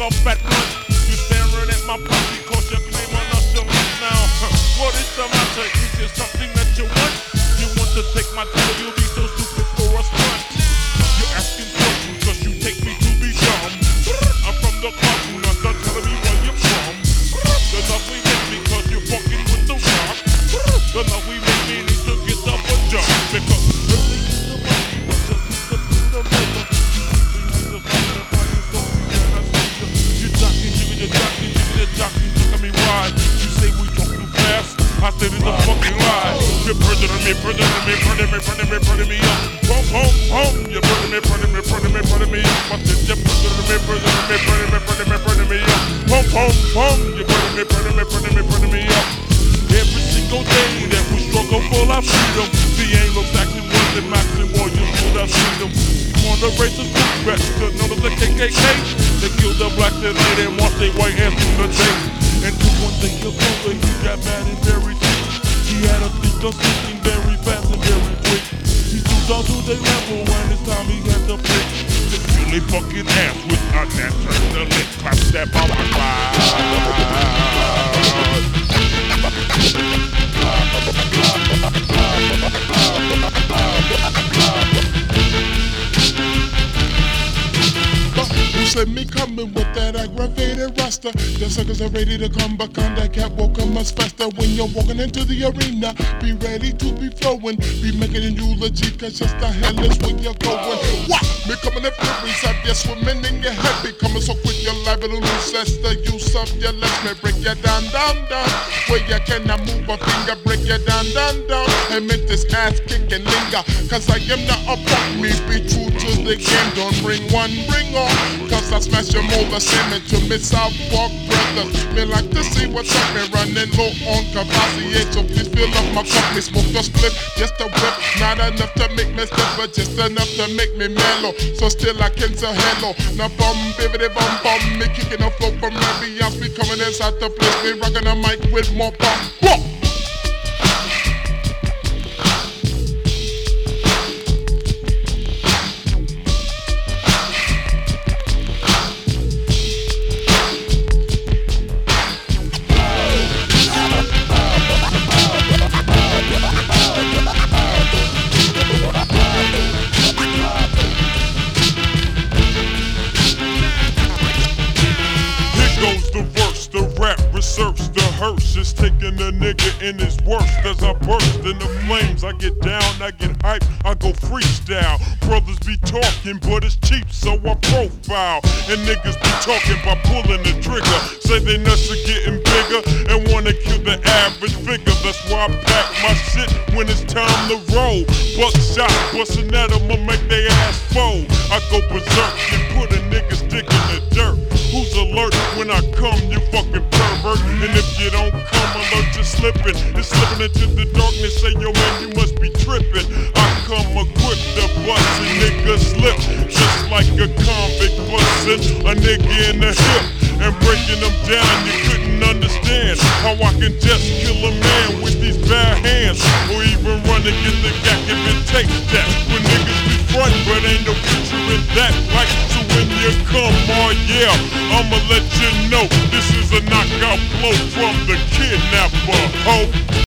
a fat one. Fast, I said it's a fucking lie. You're burning me, burning me, burning me, burning me, burning me up. Boom, boom, boom. You're burning me, burning me, burning me, burning me up. You're burning me, burning me, burning me, burning me, burning me up. Boom, boom, boom. You're burning me, burning me, burning me, burning me up. Every single day that we struggle for our freedom, the Anglo-Saxon was the Maxim warriors for our freedom. On the races to rest, known as the KKK, they killed the black that lady and washed their white ass in the tape. And two one day ago, had a think of something very fast and very quick. He threw down to the level when it's time he had to pick. The really fucking ass with a turn the clap that bomb You said me come in with that aggravated roster. The suckers are ready to come back on that catwalk come much faster when you're walking into the arena. Be ready to be flowing, be making a eulogy, cause just the hell is where you're going. What? Me coming in furies out there swimming in your head, becoming so quick you're liable to lose. That's the use of your legs. Me break you down, down, down. Where you cannot move a finger, break you down, down, down. Make this ass kick and linger. Cause I am not a punk, me be true to the game. Don't bring one, bring all. Cause I smash your mold, send it to me Southwark brothers. Me like to see what's up, me running low on capacity. So please fill up my cup, me smoke a split, just a whip. Not enough to make me step, but just enough to make me mellow. So still I can say hello. Now bum, bibbity bum bum, me kicking a flow from ambiance. We coming inside the place, me rocking the mic with more pump. Whoa! Hearse is taking a nigga in his worst as I burst in the flames. I get down, I get hype, I go freestyle. Brothers be talking, but it's cheap, so I profile. And niggas be talking by pulling the trigger. Say they nuts are getting bigger and wanna kill the average figure. That's why I pack my shit when it's time to roll. Buckshot, bustin' at 'em, will make they ass fold. I go berserk and put a nigga's dick in the dirt. Who's alert when I come, you slipping. You're slipping into the darkness. Say, yo, man, you must be tripping. I come equipped to bust a nigga slip. Just like a convict busting a nigga in the hip. And breaking them down, you couldn't understand how I can just kill a man with these bare hands. Or even run and get the if it takes that. When niggas be front, but ain't no future in that. Right? You come, oh yeah, I'ma let you know this is a knockout blow from the kidnapper. Ho.